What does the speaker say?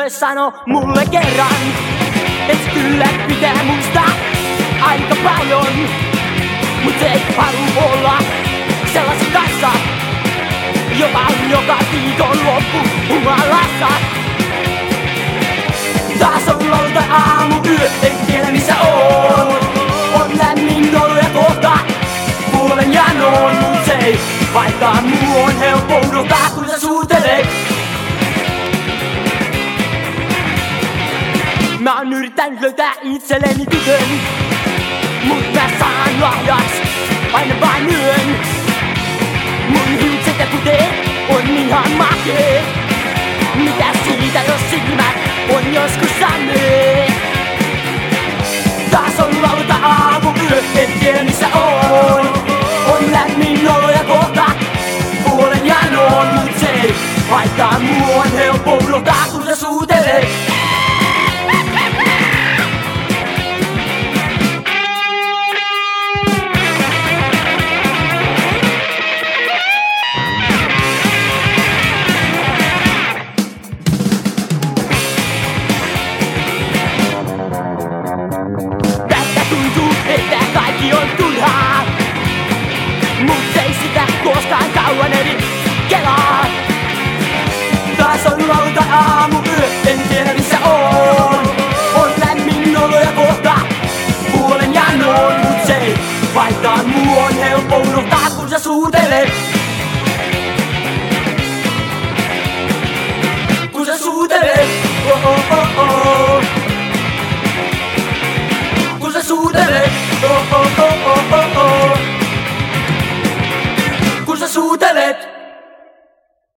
myös sano mulle kerran. Et kyllä pitää muistaa aika paljon. Mut se ei halu olla sellaisen kanssa, joka on joka viikon loppu humalassa. Taas on lauta aamu yö, ei tiedä missä on. On lämmin ja kohta, puolen janoon, mut se ei vaikka muu on helppo Mä oon yrittänyt löytää itselleni tytön, mut mä saan lahjaks aina vain yön. Mun hiukset ja kuteet on ihan makee. Mitä siitä, jos silmät on joskus sammeet? Taas on lauta aamu yö, en tiedä missä on. On lämmin olo ja kohta puolen janoon, mut se ei haittaa muu on helppo unohtaa, kun sä suutelet. Vaihtaa muu on helppo unohtaa, kun sä suutelet. Kun sä suutelet, oh oh oh oh. Kun sä suutelet,